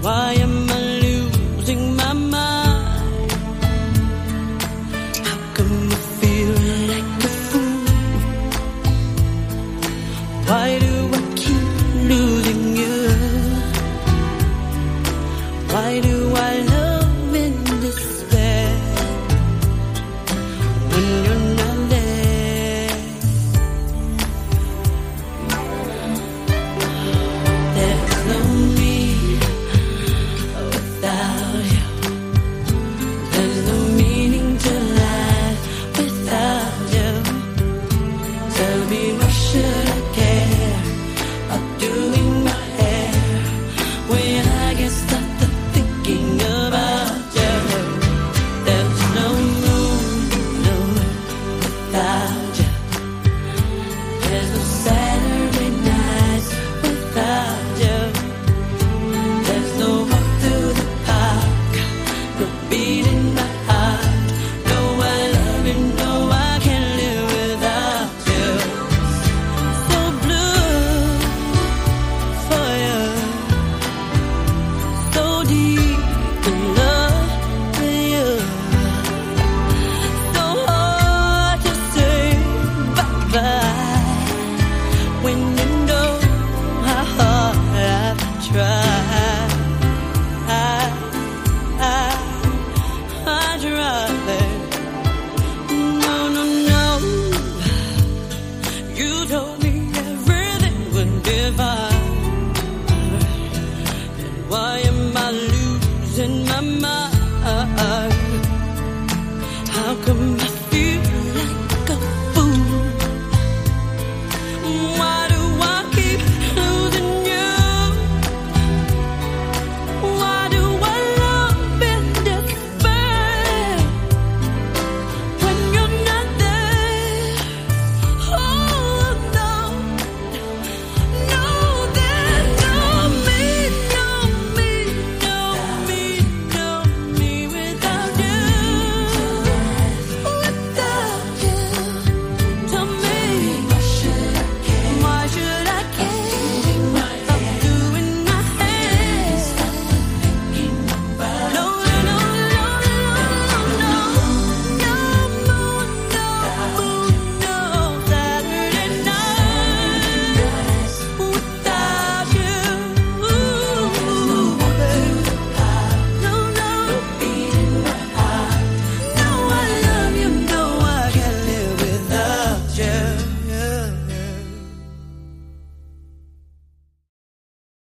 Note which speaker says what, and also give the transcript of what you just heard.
Speaker 1: Why am I losing my mind? How come I feel like a fool? Why do I keep losing you? Why do I love In my mind. How come?